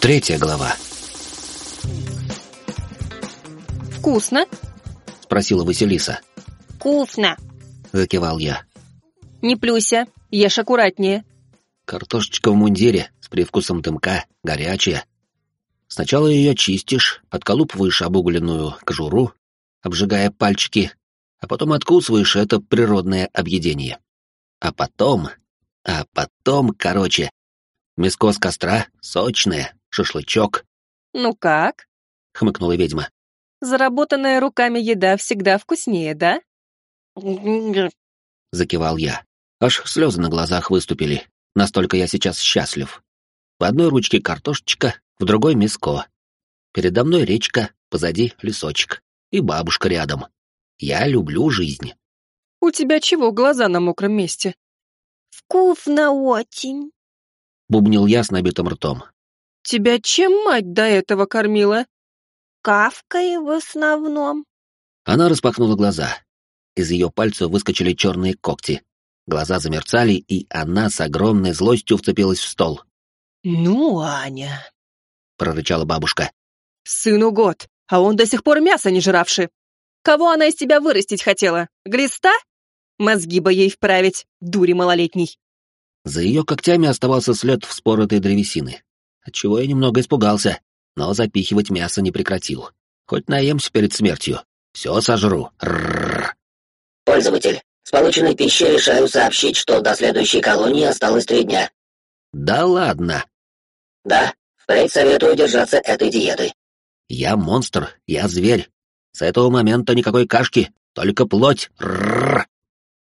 Третья глава. «Вкусно?» — спросила Василиса. «Вкусно!» — закивал я. «Не плюйся, ешь аккуратнее». Картошечка в мундире с привкусом дымка, горячая. Сначала ее чистишь, отколупываешь обугленную кожуру, обжигая пальчики, а потом откусываешь это природное объедение. А потом... А потом, короче, мяско с костра, сочное, шашлычок. «Ну как?» — хмыкнула ведьма. «Заработанная руками еда всегда вкуснее, да?» Закивал я. Аж слезы на глазах выступили. Настолько я сейчас счастлив. В одной ручке картошечка, в другой миско. Передо мной речка, позади лесочек. И бабушка рядом. Я люблю жизнь. «У тебя чего глаза на мокром месте?» «Вкусно очень», — бубнил я с набитым ртом. «Тебя чем мать до этого кормила?» «Кавкой в основном». Она распахнула глаза. Из ее пальцев выскочили черные когти. Глаза замерцали, и она с огромной злостью вцепилась в стол. «Ну, Аня», — прорычала бабушка. «Сыну год, а он до сих пор мясо не жравший. Кого она из тебя вырастить хотела? Глиста? Мозги бы ей вправить, дури малолетней». За ее когтями оставался след вспоротой древесины, отчего я немного испугался, но запихивать мясо не прекратил. Хоть наемся перед смертью. Все сожру. Рррр. Пользователь, с полученной пищей решаю сообщить, что до следующей колонии осталось три дня. Да ладно. Да, впредь советую держаться этой диеты. Я монстр, я зверь. С этого момента никакой кашки, только плоть. Рррр.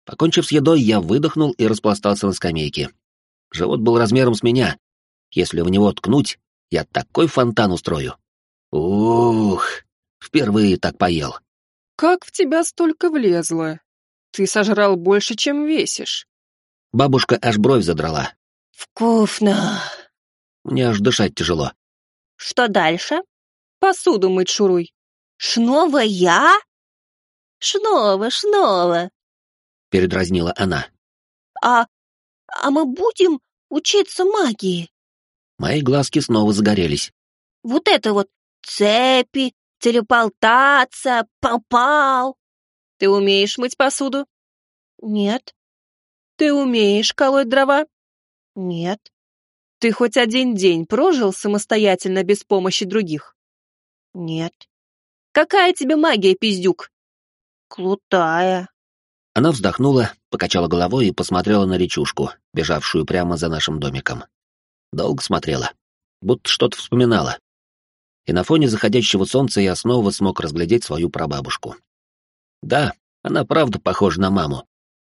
Покончив с едой, я выдохнул и распластался на скамейке. Живот был размером с меня. Если в него ткнуть, я такой фонтан устрою. Ух, впервые так поел. «Как в тебя столько влезло? Ты сожрал больше, чем весишь». Бабушка аж бровь задрала. «Вкусно!» Мне аж дышать тяжело. «Что дальше?» «Посуду мыть шуруй». «Шнова я?» «Шнова, шнова!» — передразнила она. «А... а мы будем учиться магии?» Мои глазки снова загорелись. «Вот это вот цепи, телепортация, попал!» «Ты умеешь мыть посуду?» «Нет». «Ты умеешь колоть дрова?» «Нет». «Ты хоть один день прожил самостоятельно без помощи других?» «Нет». «Какая тебе магия, пиздюк?» «Крутая». Она вздохнула, покачала головой и посмотрела на речушку, бежавшую прямо за нашим домиком. Долго смотрела, будто что-то вспоминала. И на фоне заходящего солнца я снова смог разглядеть свою прабабушку. Да, она правда похожа на маму.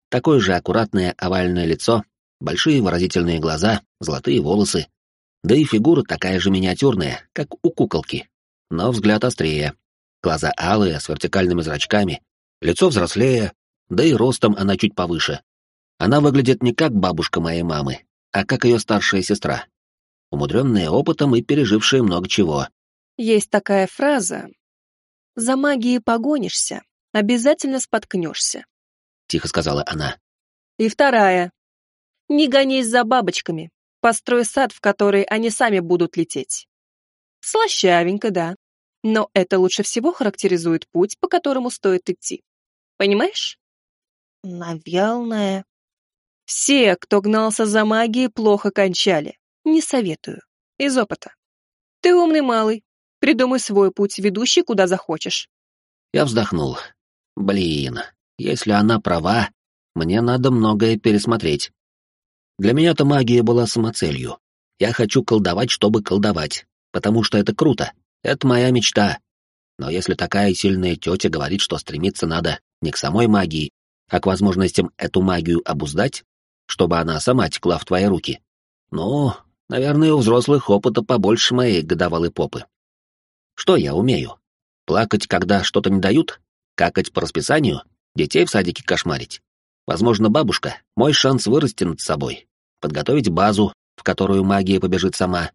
Такое же аккуратное овальное лицо, большие выразительные глаза, золотые волосы. Да и фигура такая же миниатюрная, как у куколки. Но взгляд острее. Глаза алые, с вертикальными зрачками. Лицо взрослее, да и ростом она чуть повыше. Она выглядит не как бабушка моей мамы, а как ее старшая сестра. Умудренная опытом и пережившая много чего. Есть такая фраза «За магией погонишься, обязательно споткнешься», — тихо сказала она. И вторая «Не гонись за бабочками, построй сад, в который они сами будут лететь». Слащавенько, да, но это лучше всего характеризует путь, по которому стоит идти. Понимаешь? Наверное. Все, кто гнался за магией, плохо кончали. Не советую. Из опыта. Ты умный малый. Придумай свой путь, ведущий куда захочешь. Я вздохнул. Блин, если она права, мне надо многое пересмотреть. Для меня-то магия была самоцелью. Я хочу колдовать, чтобы колдовать, потому что это круто. Это моя мечта. Но если такая сильная тетя говорит, что стремиться надо не к самой магии, а к возможностям эту магию обуздать, чтобы она сама текла в твои руки, ну, наверное, у взрослых опыта побольше моей годовалой попы. Что я умею? Плакать, когда что-то не дают? Какать по расписанию? Детей в садике кошмарить? Возможно, бабушка — мой шанс вырасти над собой, подготовить базу, в которую магия побежит сама.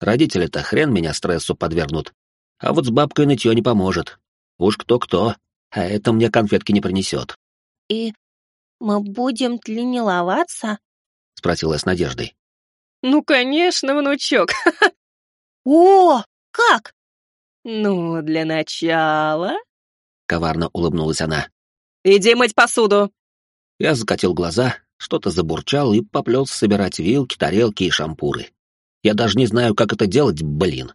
Родители-то хрен меня стрессу подвергнут, а вот с бабкой нытье не поможет. Уж кто-кто, а это мне конфетки не принесет. «И мы будем тренироваться?» — спросила с надеждой. «Ну, конечно, внучок. О, как? Ну, для начала... Коварно улыбнулась она. Иди мыть посуду. Я закатил глаза, что-то забурчал и поплелся собирать вилки, тарелки и шампуры. Я даже не знаю, как это делать, блин.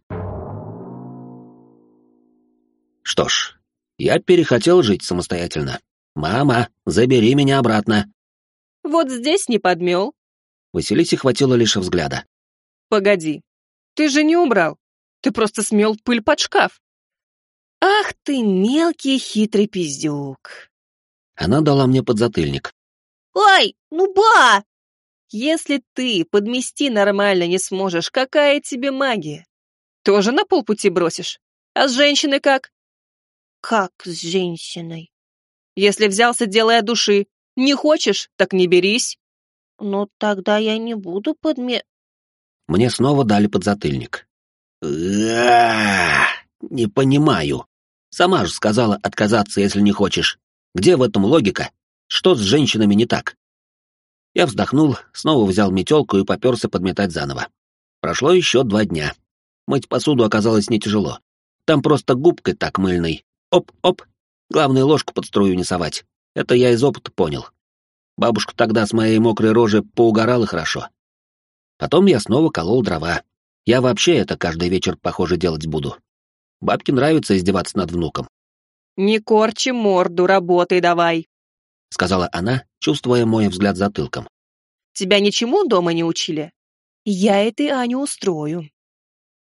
Что ж, я перехотел жить самостоятельно. «Мама, забери меня обратно!» Вот здесь не подмел. Василисе хватило лишь взгляда. Погоди, ты же не убрал. Ты просто смел пыль под шкаф. Ах ты, мелкий хитрый пиздюк. Она дала мне подзатыльник. Ой, ну ба! Если ты подмести нормально не сможешь, какая тебе магия? Тоже на полпути бросишь? А с женщиной как? Как с женщиной? Если взялся, делай от души. Не хочешь, так не берись. Ну, тогда я не буду подме... Мне снова дали подзатыльник. Не понимаю. Сама же сказала отказаться, если не хочешь. Где в этом логика? Что с женщинами не так? Я вздохнул, снова взял метелку и поперся подметать заново. Прошло еще два дня. Мыть посуду оказалось не тяжело. Там просто губкой так мыльной. Оп-оп, Главное, ложку под струю не совать. Это я из опыта понял. Бабушка тогда с моей мокрой рожи поугорала хорошо. Потом я снова колол дрова. Я вообще это каждый вечер, похоже, делать буду. Бабке нравится издеваться над внуком. «Не корчи морду, работай давай», — сказала она, чувствуя мой взгляд затылком. «Тебя ничему дома не учили? Я этой Аню устрою».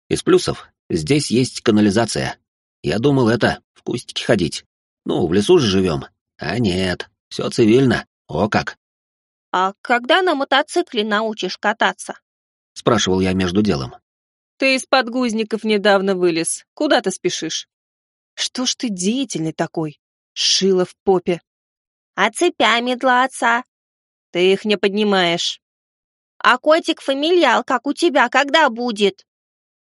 Из плюсов здесь есть канализация. Я думал, это в кустике ходить. Ну, в лесу же живем. А нет, все цивильно. О как. А когда на мотоцикле научишь кататься? Спрашивал я между делом. Ты из подгузников недавно вылез. Куда ты спешишь? Что ж ты деятельный такой? Шило в попе. А цепями для отца? Ты их не поднимаешь. А котик-фамильял, как у тебя, когда будет?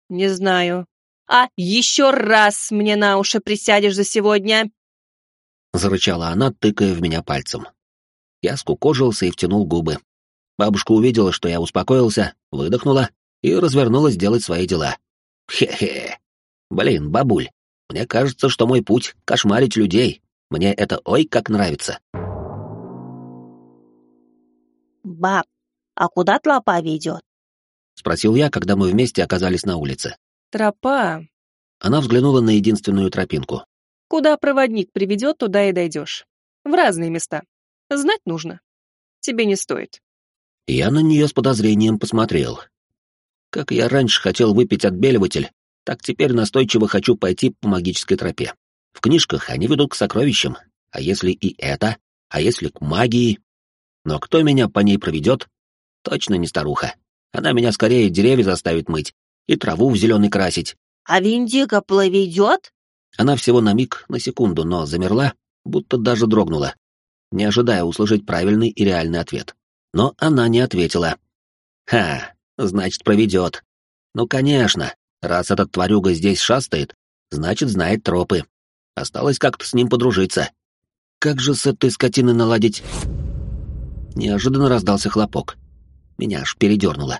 Не знаю. А еще раз мне на уши присядешь за сегодня, — зарычала она, тыкая в меня пальцем. Я скукожился и втянул губы. Бабушка увидела, что я успокоился, выдохнула и развернулась делать свои дела. Хе-хе. Блин, бабуль, мне кажется, что мой путь — кошмарить людей. Мне это ой как нравится. «Баб, а куда тропа ведет?» — спросил я, когда мы вместе оказались на улице. «Тропа...» Она взглянула на единственную тропинку. Куда проводник приведет, туда и дойдешь. В разные места. Знать нужно. Тебе не стоит. Я на нее с подозрением посмотрел. Как я раньше хотел выпить отбеливатель, так теперь настойчиво хочу пойти по магической тропе. В книжках они ведут к сокровищам, а если и это, а если к магии? Но кто меня по ней проведет? Точно не старуха. Она меня скорее деревья заставит мыть и траву в зеленый красить. А Виндиго плывет? Она всего на миг, на секунду, но замерла, будто даже дрогнула, не ожидая услышать правильный и реальный ответ. Но она не ответила. «Ха, значит, проведет. Ну, конечно, раз этот тварюга здесь шастает, значит, знает тропы. Осталось как-то с ним подружиться. Как же с этой скотиной наладить...» Неожиданно раздался хлопок. Меня аж передернуло.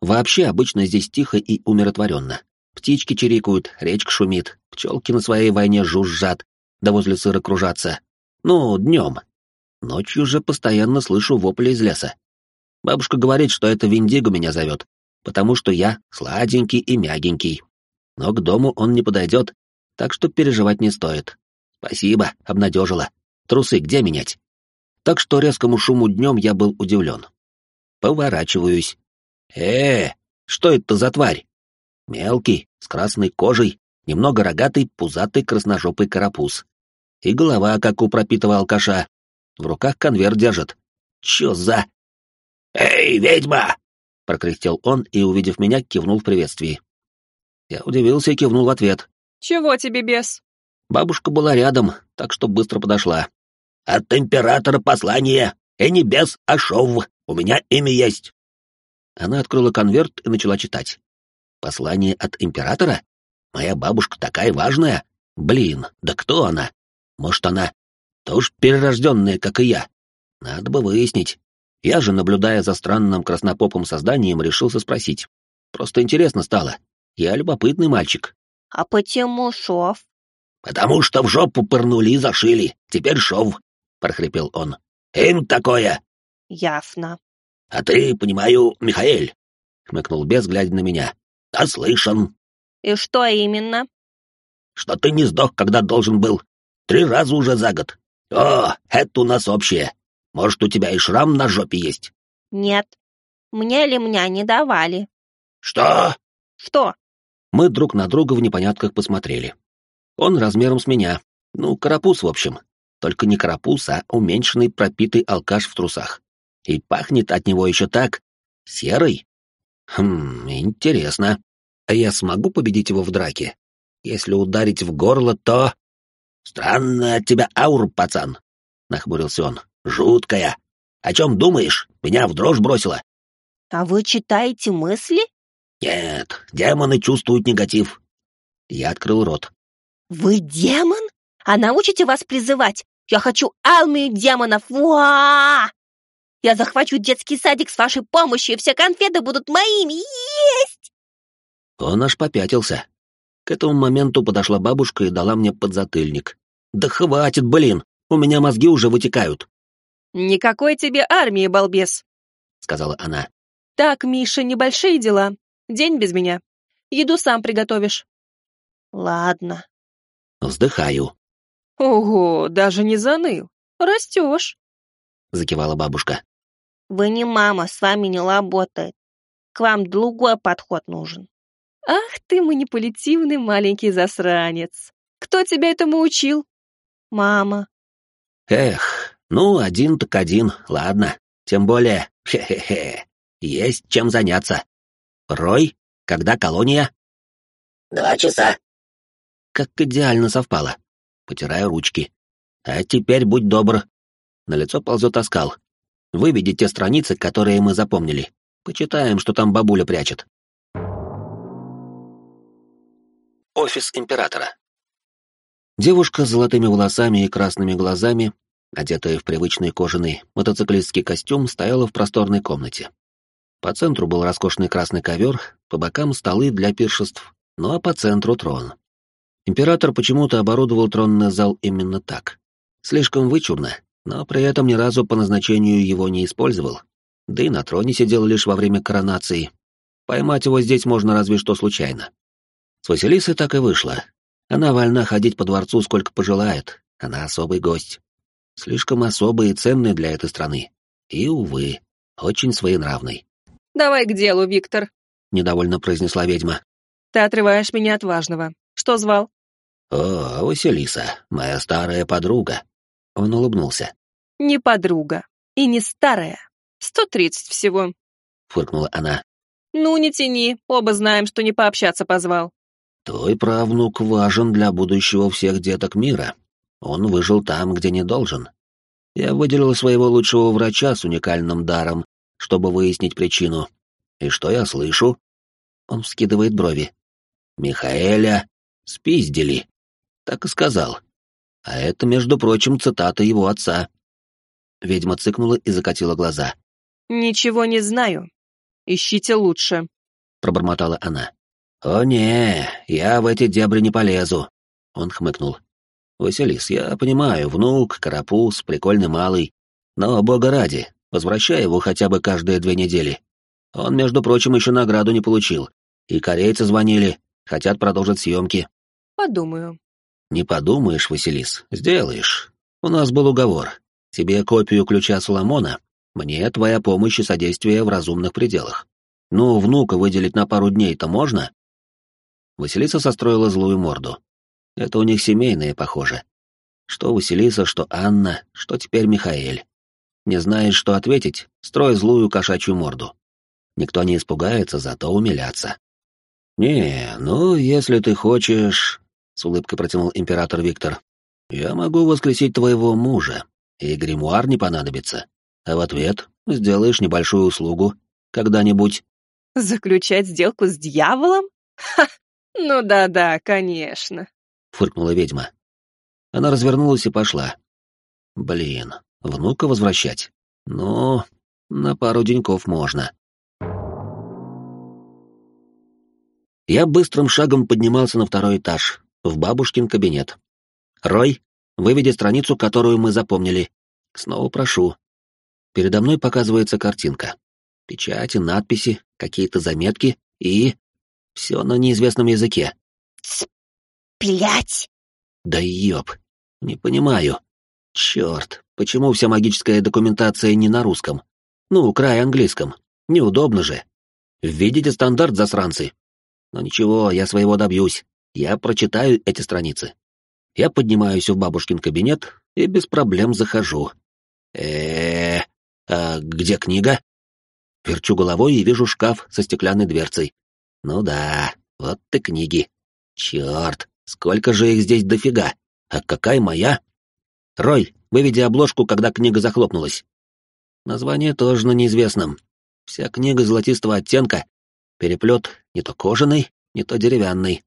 Вообще обычно здесь тихо и умиротворенно. Птички чирикают, речка шумит, пчелки на своей войне жужжат, да возле сыра кружатся. Ну, днем. Ночью же постоянно слышу вопли из леса. Бабушка говорит, что это Виндиго меня зовет, потому что я сладенький и мягенький. Но к дому он не подойдет, так что переживать не стоит. Спасибо, обнадежила. Трусы где менять? Так что резкому шуму днем я был удивлен. Поворачиваюсь. Э, что это за тварь? Мелкий, с красной кожей, немного рогатый, пузатый красножопый карапуз. И голова, как у пропитого алкаша. В руках конверт держит. Чё за... «Эй, ведьма!» — прокряхтел он и, увидев меня, кивнул в приветствии. Я удивился и кивнул в ответ. «Чего тебе, бес?» Бабушка была рядом, так что быстро подошла. «От императора послание, и не бес, а шов. У меня имя есть». Она открыла конверт и начала читать. Послание от императора? Моя бабушка такая важная. Блин, да кто она? Может, она тоже перерожденная, как и я? Надо бы выяснить. Я же, наблюдая за странным краснопопым созданием, решился спросить. Просто интересно стало. Я любопытный мальчик. А почему шов? Потому что в жопу пырнули и зашили. Теперь шов, — прохрипел он. Им такое. Ясно. А ты, понимаю, Михаэль, — хмыкнул бес, глядя на меня. Наслышан, И что именно? что ты не сдох, когда должен был. Три раза уже за год. О, это у нас общее. Может, у тебя и шрам на жопе есть? Нет. Мне лимня не давали. Что? Что? Мы друг на друга в непонятках посмотрели. Он размером с меня. Ну, карапуз, в общем. Только не карапуз, а уменьшенный пропитый алкаш в трусах. И пахнет от него еще так... серый. Хм, интересно. А я смогу победить его в драке? Если ударить в горло, то... Странная от тебя аура, пацан, — нахмурился он. Жуткая. О чем думаешь? Меня в дрожь бросило. А вы читаете мысли? Нет, демоны чувствуют негатив. Я открыл рот. Вы демон? А научите вас призывать? Я хочу армию демонов! Уа! Я захвачу детский садик с вашей помощью, и все конфеты будут моими! Есть! Он аж попятился. К этому моменту подошла бабушка и дала мне подзатыльник. «Да хватит, блин! У меня мозги уже вытекают!» «Никакой тебе армии, балбес!» — сказала она. «Так, Миша, небольшие дела. День без меня. Еду сам приготовишь». Ладно. Вздыхаю, «Ого, даже не заныл. Растешь». закивала бабушка. Вы не мама, с вами не работает. К вам другой подход нужен. «Ах ты манипулятивный маленький засранец! Кто тебя этому учил?» Мама. Эх, ну, один так один, ладно. Тем более, хе-хе-хе, есть чем заняться. Рой, когда колония? Два часа. Как идеально совпало. Потираю ручки. А теперь будь добр. На лицо ползет оскал. Выведи те страницы, которые мы запомнили. Почитаем, что там бабуля прячет. Офис императора. Девушка с золотыми волосами и красными глазами, одетая в привычный кожаный мотоциклистский костюм, стояла в просторной комнате. По центру был роскошный красный ковер, по бокам столы для пиршеств, ну а по центру трон. Император почему-то оборудовал тронный зал именно так. Слишком вычурно, но при этом ни разу по назначению его не использовал. Да и на троне сидел лишь во время коронации. Поймать его здесь можно разве что случайно. С Василисой так и вышло. Она вольна ходить по дворцу сколько пожелает, она особый гость. Слишком особый и ценный для этой страны. И, увы, очень своенравный. «Давай к делу, Виктор. — недовольно произнесла ведьма. Ты отрываешь меня от важного. Что звал?» «О, Василиса, моя старая подруга». Он улыбнулся. «Не подруга. И не старая. Сто тридцать всего. Фыркнула она. Ну, не тяни. Оба знаем, что не пообщаться позвал. Твой правнук важен для будущего всех деток мира. Он выжил там, где не должен. Я выделил своего лучшего врача с уникальным даром, чтобы выяснить причину. И что я слышу? Он вскидывает брови. Михаэля спиздили. Так и сказал. А это, между прочим, цитата его отца. Ведьма цыкнула и закатила глаза. Ничего не знаю. Ищите лучше. Пробормотала она. «О не, я в эти дебри не полезу», — он хмыкнул. «Василис, я понимаю, внук, карапуз, прикольный малый, но, бога ради, возвращай его хотя бы каждые две недели. Он, между прочим, еще награду не получил, и корейцы звонили, хотят продолжить съемки. Подумаю. Не подумаешь, Василис, сделаешь. У нас был уговор. Тебе копию ключа Соломона, мне твоя помощь и содействие в разумных пределах. Ну, внука выделить на пару дней-то можно?» Василиса состроила злую морду. Это у них семейное, похоже. Что Василиса, что Анна, что теперь Михаэль. Не знаешь, что ответить, строй злую кошачью морду. Никто не испугается, зато умилятся. «Не, ну, если ты хочешь...» — с улыбкой протянул император Виктор. «Я могу воскресить твоего мужа, и гримуар не понадобится. А в ответ сделаешь небольшую услугу когда-нибудь». Заключать сделку с дьяволом? Ха! Ну да-да, конечно. фыркнула ведьма. Она развернулась и пошла. Блин, внука возвращать? Ну, на пару деньков можно. Я быстрым шагом поднимался на второй этаж, в бабушкин кабинет. «Рой, выведи страницу, которую мы запомнили. Снова прошу». Передо мной показывается картинка. Печати, надписи, какие-то заметки и... Все на неизвестном языке. Блять! Да ёб, не понимаю. Черт, почему вся магическая документация не на русском? Ну, край английском. Неудобно же. Введите стандарт, засранцы. Но ничего, я своего добьюсь. Я прочитаю эти страницы. Я поднимаюсь в бабушкин кабинет и без проблем захожу. э а где книга? Верчу головой и вижу шкаф со стеклянной дверцей. Ну да, вот ты книги. Черт, сколько же их здесь дофига. А какая моя? Рой, выведи обложку, когда книга захлопнулась. Название тоже на неизвестном. Вся книга золотистого оттенка. Переплет не то кожаный, не то деревянный.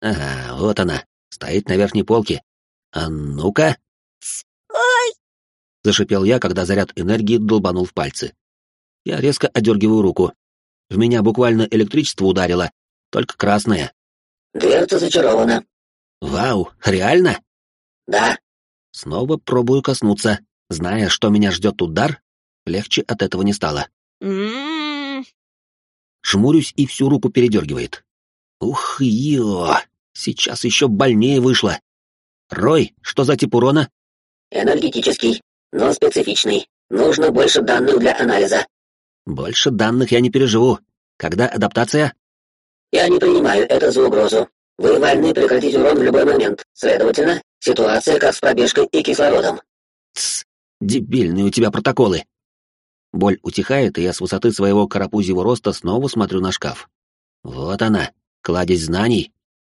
Ага, вот она, стоит на верхней полке. А ну-ка. Ой! Зашипел я, когда заряд энергии долбанул в пальцы. Я резко одергиваю руку. В меня буквально электричество ударило, только красное. Дверца зачарована. Вау, реально? Да. Снова пробую коснуться, зная, что меня ждет удар, легче от этого не стало. М-м-м. Жмурюсь и всю руку передергивает. Ух, ё, сейчас еще больнее вышло. Рой, что за тип урона? Энергетический, но специфичный. Нужно больше данных для анализа. Больше данных я не переживу. Когда адаптация? Я не принимаю это за угрозу. Вы вольны прекратить урон в любой момент. Следовательно, ситуация как с пробежкой и кислородом. Тсс, дебильные у тебя протоколы. Боль утихает, и я с высоты своего карапузьего роста снова смотрю на шкаф. Вот она, кладезь знаний.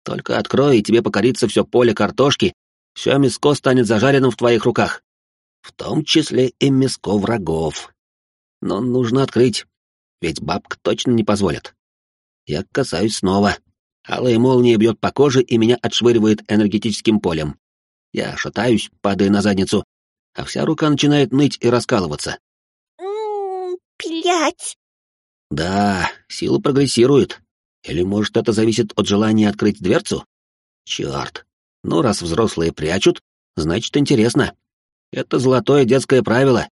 Только открой, и тебе покорится все поле картошки, все мяско станет зажаренным в твоих руках. В том числе и мяско врагов. Но нужно открыть, ведь бабка точно не позволит. Я касаюсь снова. Алая молния бьет по коже и меня отшвыривает энергетическим полем. Я шатаюсь, падая на задницу, а вся рука начинает ныть и раскалываться. Блять! Да, сила прогрессирует. Или, может, это зависит от желания открыть дверцу? Черт. Ну, раз взрослые прячут, значит, интересно. Это золотое детское правило.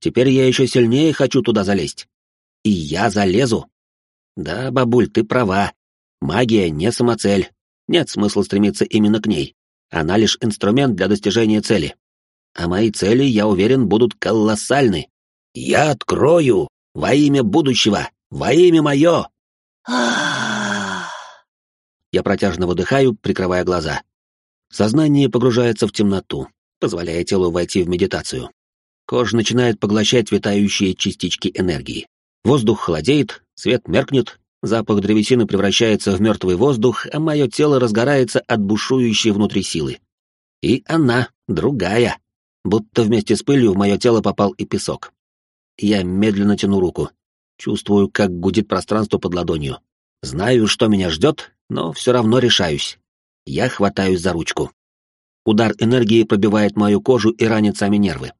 Теперь я еще сильнее хочу туда залезть. И я залезу. Да, бабуль, ты права. Магия не самоцель. Нет смысла стремиться именно к ней. Она лишь инструмент для достижения цели. А мои цели, я уверен, будут колоссальны. Я открою! Во имя будущего! Во имя мое! Я протяжно выдыхаю, прикрывая глаза. Сознание погружается в темноту, позволяя телу войти в медитацию. Кожа начинает поглощать витающие частички энергии. Воздух холодеет, свет меркнет, запах древесины превращается в мертвый воздух, а мое тело разгорается от бушующей внутри силы. И она другая, будто вместе с пылью в мое тело попал и песок. Я медленно тяну руку, чувствую, как гудит пространство под ладонью. Знаю, что меня ждет, но все равно решаюсь. Я хватаюсь за ручку. Удар энергии пробивает мою кожу и ранит сами нервы.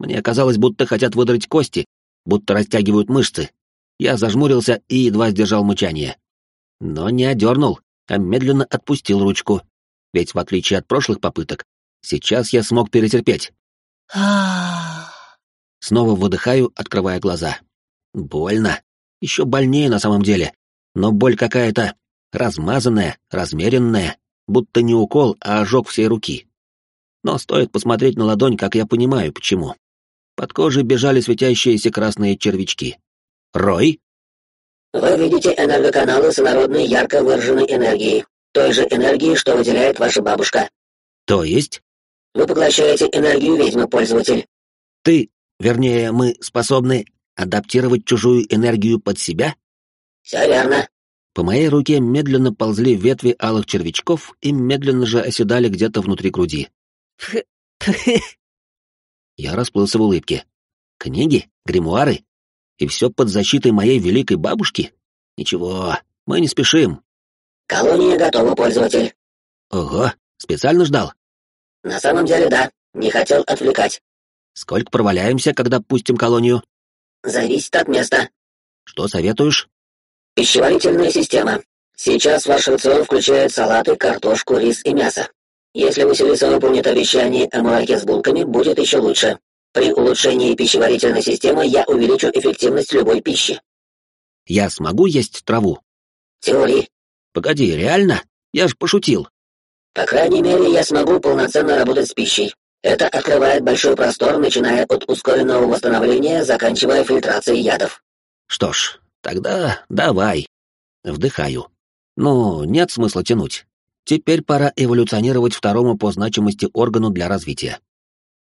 Мне казалось, будто хотят выдрать кости, будто растягивают мышцы. Я зажмурился и едва сдержал мычание. Но не одернул, а медленно отпустил ручку. Ведь в отличие от прошлых попыток, сейчас я смог перетерпеть. Снова выдыхаю, открывая глаза. Больно. Еще больнее на самом деле. Но боль какая-то размазанная, размеренная, будто не укол, а ожог всей руки. Но стоит посмотреть на ладонь, как я понимаю, почему. Под кожей бежали светящиеся красные червячки. «Рой?» Вы видите энергоканалы с инородной ярко выраженной энергией. Той же энергии, что выделяет ваша бабушка. «То есть?» Вы поглощаете энергию ведьмы, пользователь. «Ты, вернее, мы способны адаптировать чужую энергию под себя?» Все верно. По моей руке медленно ползли ветви алых червячков и медленно же оседали где-то внутри груди. Я расплылся в улыбке. Книги, гримуары? И все под защитой моей великой бабушки? Ничего, мы не спешим. Колония готова, пользователь. Ого, специально ждал. На самом деле, да. Не хотел отвлекать. Сколько проваляемся, когда пустим колонию? Зависит от места. Что советуешь? Пищеварительная система. Сейчас ваш рацион включает салаты, картошку, рис и мясо. Если Василиса выполнит обещание о молоке с булками, будет еще лучше. При улучшении пищеварительной системы я увеличу эффективность любой пищи. Я смогу есть траву? Теории. Погоди, реально? Я ж пошутил. По крайней мере, я смогу полноценно работать с пищей. Это открывает большой простор, начиная от ускоренного восстановления, заканчивая фильтрацией ядов. Что ж, тогда давай. Вдыхаю. Ну, нет смысла тянуть. Теперь пора эволюционировать второму по значимости органу для развития.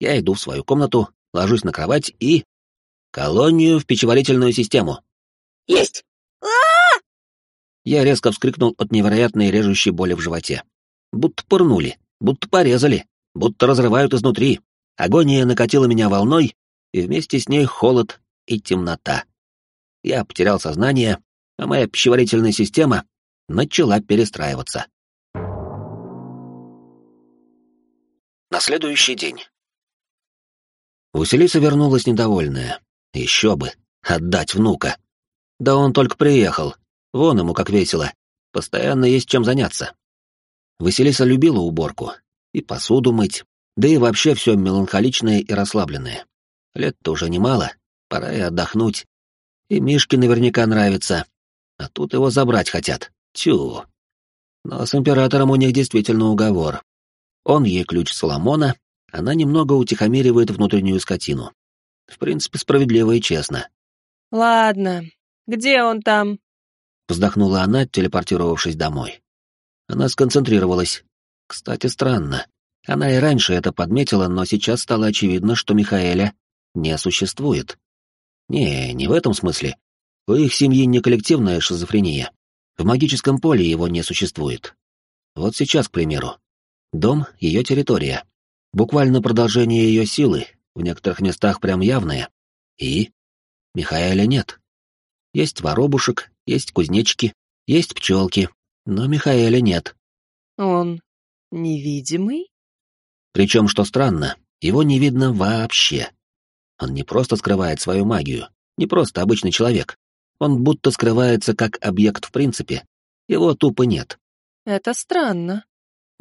Я иду в свою комнату, ложусь на кровать и... Колонию в пищеварительную систему. Есть. Я резко вскрикнул от невероятной режущей боли в животе. Будто пырнули, будто порезали, будто разрывают изнутри. Агония накатила меня волной, и вместе с ней холод и темнота. Я потерял сознание, а моя пищеварительная система начала перестраиваться. На следующий день. Василиса вернулась недовольная. Еще бы, отдать внука. Да он только приехал. Вон ему как весело. Постоянно есть чем заняться. Василиса любила уборку. И посуду мыть. Да и вообще все меланхоличное и расслабленное. Лет-то уже немало. Пора и отдохнуть. И Мишке наверняка нравится. А тут его забрать хотят. Тю. Но с императором у них действительно уговор. Он ей ключ Соломона, она немного утихомиривает внутреннюю скотину. В принципе, справедливо и честно. Ладно, где он там? Вздохнула она, телепортировавшись домой. Она сконцентрировалась. Кстати, странно. Она и раньше это подметила, но сейчас стало очевидно, что Михаэля не существует. Не, не в этом смысле. У их семьи не коллективная шизофрения. В магическом поле его не существует. Вот сейчас, к примеру. Дом — ее территория. Буквально продолжение ее силы, в некоторых местах прям явное. И? Михаэля нет. Есть воробушек, есть кузнечки, есть пчелки, но Михаэля нет. Он невидимый? Причем, что странно, его не видно вообще. Он не просто скрывает свою магию, не просто обычный человек. Он будто скрывается как объект в принципе. Его тупо нет. Это странно, —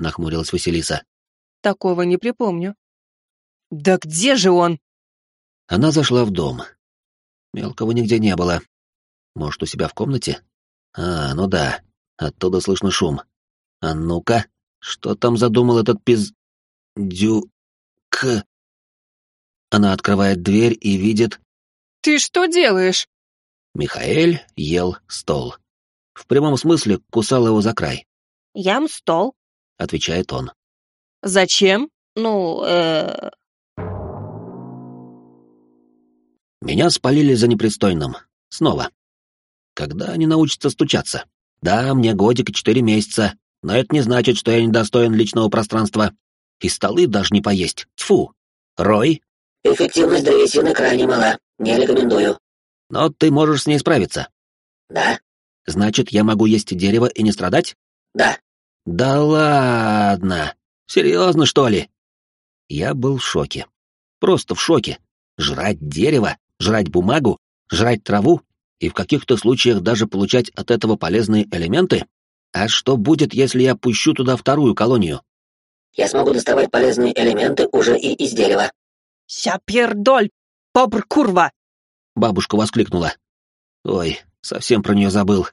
нахмурилась Василиса. Такого не припомню. Да где же он? Она зашла в дом. Мелкого нигде не было. Может, у себя в комнате? А, ну да, оттуда слышно шум. А ну-ка, что там задумал этот пиз... Дю... К... Она открывает дверь и видит... Ты что делаешь? Михаэль ел стол. В прямом смысле кусал его за край. Ям стол. Отвечает он. Зачем? Ну, э... Меня спалили за непристойным. Снова. Когда они научатся стучаться? Да, мне годик и четыре месяца, но это не значит, что я недостоин личного пространства. И столы даже не поесть. Тьфу. Рой? Эффективность древесины крайне мала. Не рекомендую. Но ты можешь с ней справиться. Да? Значит, я могу есть дерево и не страдать? Да. Да ладно. Серьезно, что ли? Я был в шоке. Просто в шоке. Жрать дерево, жрать бумагу, жрать траву и в каких-то случаях даже получать от этого полезные элементы? А что будет, если я пущу туда вторую колонию? Я смогу доставать полезные элементы уже и из дерева. Сяпердоль, побр курва! Бабушка воскликнула. Ой, совсем про нее забыл.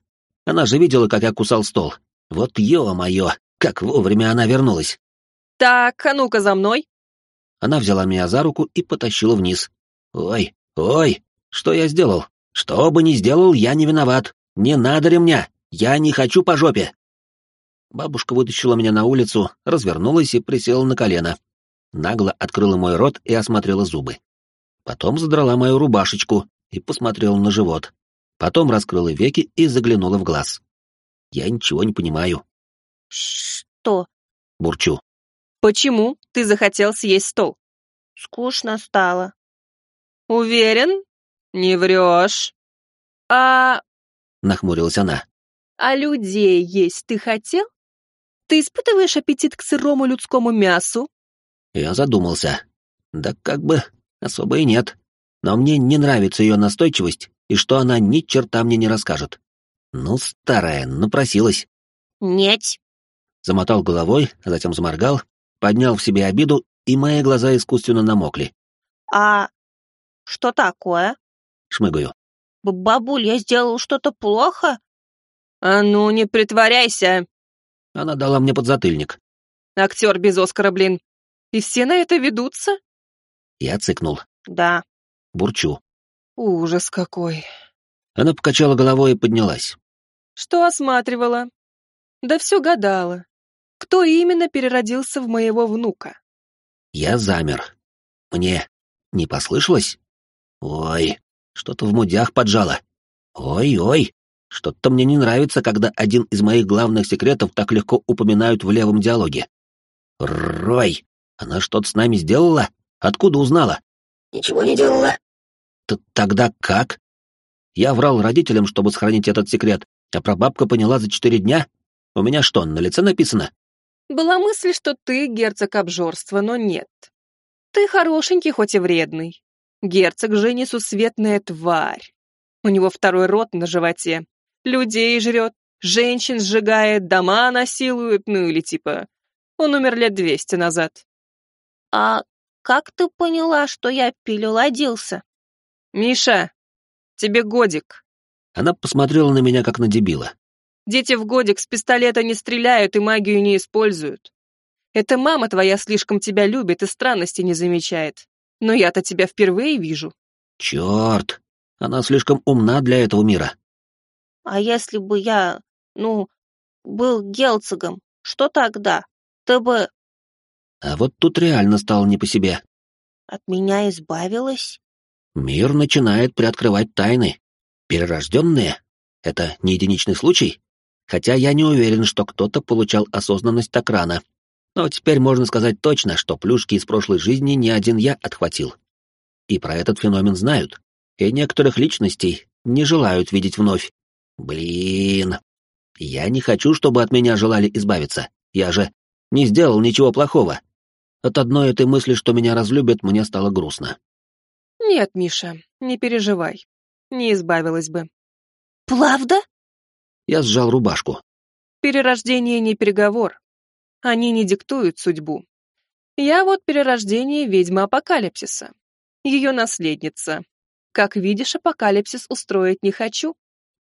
Она же видела, как я кусал стол. Вот ё-моё, как вовремя она вернулась. Так, а ну-ка за мной. Она взяла меня за руку и потащила вниз. Ой, ой, что я сделал? Что бы ни сделал, я не виноват. Не надо ремня. Я не хочу по жопе. Бабушка вытащила меня на улицу, развернулась и присела на колено. Нагло открыла мой рот и осмотрела зубы. Потом задрала мою рубашечку и посмотрела на живот. Потом раскрыла веки и заглянула в глаз. Я ничего не понимаю. Что? Бурчу. Почему ты захотел съесть стол? Скучно стало. Уверен? Не врешь. А... Нахмурилась она. А людей есть ты хотел? Ты испытываешь аппетит к сырому людскому мясу? Я задумался. Да как бы особо и нет. Но мне не нравится ее настойчивость и что она ни черта мне не расскажет. Ну, старая, напросилась. Нет. Замотал головой, а затем заморгал, поднял в себе обиду, и мои глаза искусственно намокли. А что такое? Шмыгаю. Бабуль, я сделал что-то плохо? А ну, не притворяйся. Она дала мне подзатыльник. Актер без Оскара, блин. И все на это ведутся? Я цыкнул. Да. Бурчу. Ужас какой. Она покачала головой и поднялась. Что осматривала? Да все гадала. Кто именно переродился в моего внука? Я замер. Мне не послышалось? Ой, что-то в мудях поджало. Ой-ой, что-то мне не нравится, когда один из моих главных секретов так легко упоминают в левом диалоге. Рой, она что-то с нами сделала? Откуда узнала? Ничего не делала. Т Тогда как? Я врал родителям, чтобы сохранить этот секрет, а прабабка поняла за четыре дня? У меня что, на лице написано? Была мысль, что ты герцог обжорства, но нет. Ты хорошенький, хоть и вредный. Герцог же несусветная тварь. У него второй рот на животе. Людей жрет, женщин сжигает, дома насилует, ну или типа... Он умер лет двести назад. А как ты поняла, что я переродился? Миша, тебе годик. Она посмотрела на меня, как на дебила. Дети в годик с пистолета не стреляют и магию не используют. Это мама твоя слишком тебя любит и странности не замечает. Но я-то тебя впервые вижу. Черт, она слишком умна для этого мира. А если бы я, ну, был герцогом, что тогда? Ты бы А вот тут реально стало не по себе. от меня избавилась? Мир начинает приоткрывать тайны. Перерожденные — это не единичный случай? Хотя я не уверен, что кто-то получал осознанность так рано. Но теперь можно сказать точно, что плюшки из прошлой жизни не один я отхватил. И про этот феномен знают. И некоторых личностей не желают видеть вновь. Блин. Я не хочу, чтобы от меня желали избавиться. Я же не сделал ничего плохого. От одной этой мысли, что меня разлюбят, мне стало грустно. Нет, Миша, не переживай. Не избавилась бы. Правда? Я сжал рубашку. Перерождение не переговор. Они не диктуют судьбу. Я вот перерождение ведьмы апокалипсиса. Ее наследница. Как видишь, апокалипсис устроить не хочу.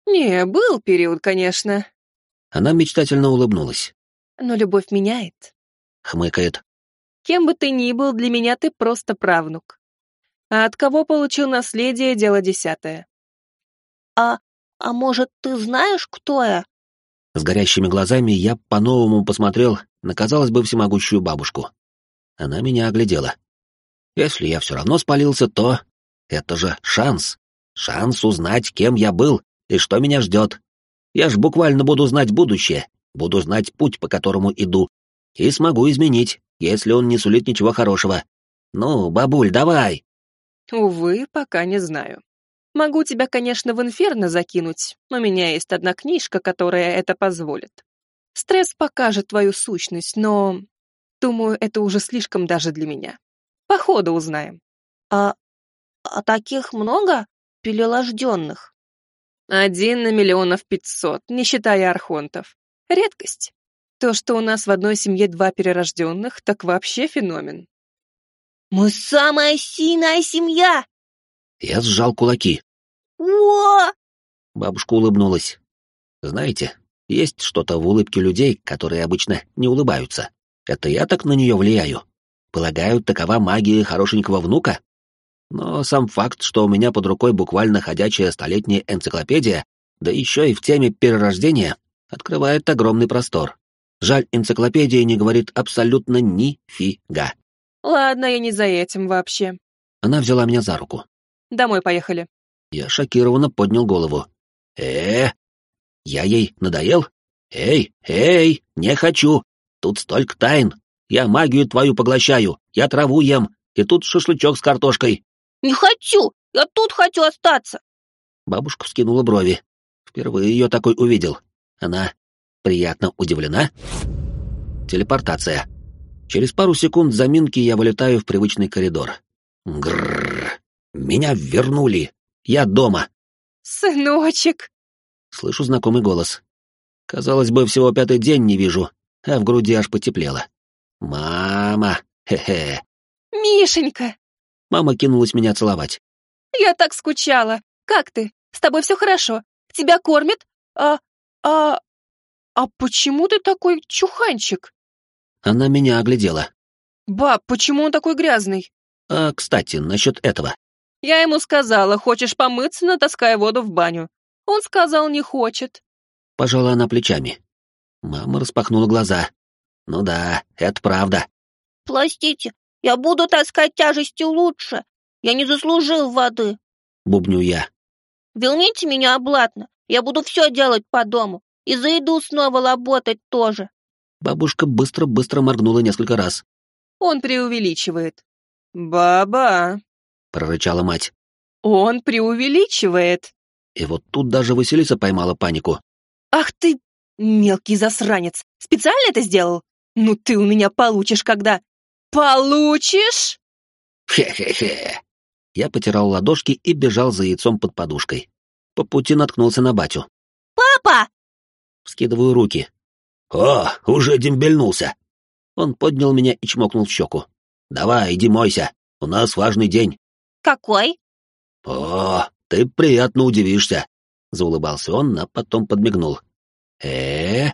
Не, был период, конечно. Она мечтательно улыбнулась. Но любовь меняет. Хмыкает. Кем бы ты ни был, для меня ты просто правнук. А от кого получил наследие, дело десятое. А, а может, ты знаешь, кто я? С горящими глазами я по-новому посмотрел на, казалось бы, всемогущую бабушку. Она меня оглядела. Если я все равно спалился, то... Это же шанс. Шанс узнать, кем я был и что меня ждет. Я ж буквально буду знать будущее, буду знать путь, по которому иду, и смогу изменить, если он не сулит ничего хорошего. Ну, бабуль, давай. Увы, пока не знаю. Могу тебя, конечно, в инферно закинуть, у меня есть одна книжка, которая это позволит. Стресс покажет твою сущность, но... Думаю, это уже слишком даже для меня. По ходу узнаем. А, а таких много перерожденных? Один на миллионов пятьсот, не считая архонтов. Редкость. То, что у нас в одной семье два перерожденных, так вообще феномен. Мы самая сильная семья! Я сжал кулаки. О! Бабушка улыбнулась. Знаете, есть что-то в улыбке людей, которые обычно не улыбаются. Это я так на нее влияю. Полагаю, такова магия хорошенького внука? Но сам факт, что у меня под рукой буквально ходячая столетняя энциклопедия, да еще и в теме перерождения, открывает огромный простор. Жаль, энциклопедия не говорит абсолютно нифига. Ладно, я не за этим вообще. Она взяла меня за руку. Домой поехали. Я шокированно поднял голову. э Я ей надоел? Эй, эй, не хочу. Тут столько тайн. Я магию твою поглощаю, я траву ем, и тут шашлычок с картошкой. Не хочу! Я тут хочу остаться! Бабушка вскинула брови. Впервые ее такой увидел. Она приятно удивлена. Телепортация. Через пару секунд заминки я вылетаю в привычный коридор. Грррр. Меня вернули. Я дома. Сыночек. Слышу знакомый голос. Казалось бы, всего пятый день не вижу, а в груди аж потеплело. «Мама! Хе-хе!» «Мишенька!» Мама кинулась меня целовать. «Я так скучала! Как ты? С тобой все хорошо? Тебя кормят? А... а... а почему ты такой чуханчик?» Она меня оглядела. «Баб, почему он такой грязный?» «А, кстати, насчет этого». «Я ему сказала, хочешь помыться, натаскай воду в баню. Он сказал, не хочет». Пожала она плечами. Мама распахнула глаза. «Ну да, это правда». «Простите, я буду таскать тяжести лучше. Я не заслужил воды». Бубню я. «Верните меня обратно. Я буду все делать по дому. И за еду снова работать тоже». Бабушка быстро-быстро моргнула несколько раз. Он преувеличивает. «Баба!» — прорычала мать. «Он преувеличивает!» И вот тут даже Василиса поймала панику. «Ах ты, мелкий засранец! Специально это сделал? Ну ты у меня получишь, когда...» «Получишь?» «Хе-хе-хе!» Я потирал ладошки и бежал за яйцом под подушкой. По пути наткнулся на батю. «Папа!» Вскидываю руки. «О, уже дембельнулся!» Он поднял меня и чмокнул в щеку. «Давай, иди мойся, у нас важный день». «Какой?» «О, ты приятно удивишься», — заулыбался он, а потом подмигнул. э